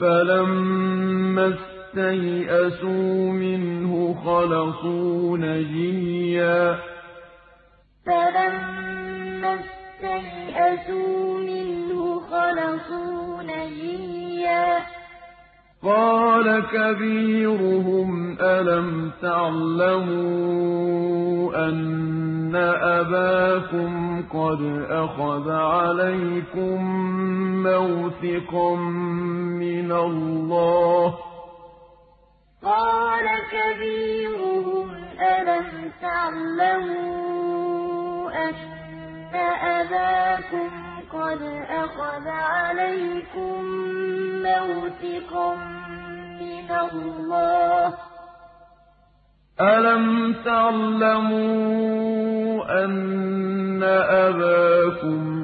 فَلَمَّا اسْتَيْأَسُوا مِنْهُ خَلَصُوا نَجِيًّا قَالَ كَبِيرُهُمْ أَلَمْ تَعْلَمُوا أَنَّ أَبَاكُمْ قَدْ أَخَذَ عَلَيْكُم مَّوْثِقًا مِّنَ اللَّهِ. وَمِن قَبْلُ مَا فَرَّطتُمْ فِي يُوسُفَ ۖ فَلَنْ أَبْرَحَ الْأَرْضَ حَتَّىٰ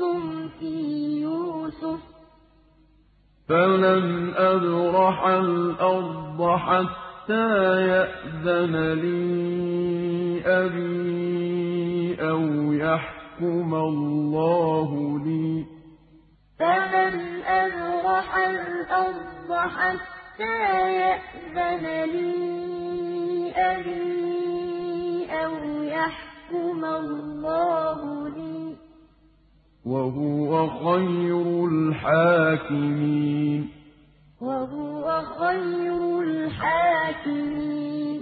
وَمِن قَبْلُ مَا فَرَّطتُمْ فِي يُوسُفَ ۖ فَلَنْ أَبْرَحَ الْأَرْضَ حَتَّىٰ يَأْذَنَ لِي أَبِي أَوْ يَحْكُمَ اللَّهُ لِي ۖ وَهُوَ خَيْرُ الْحَاكِمِينَ.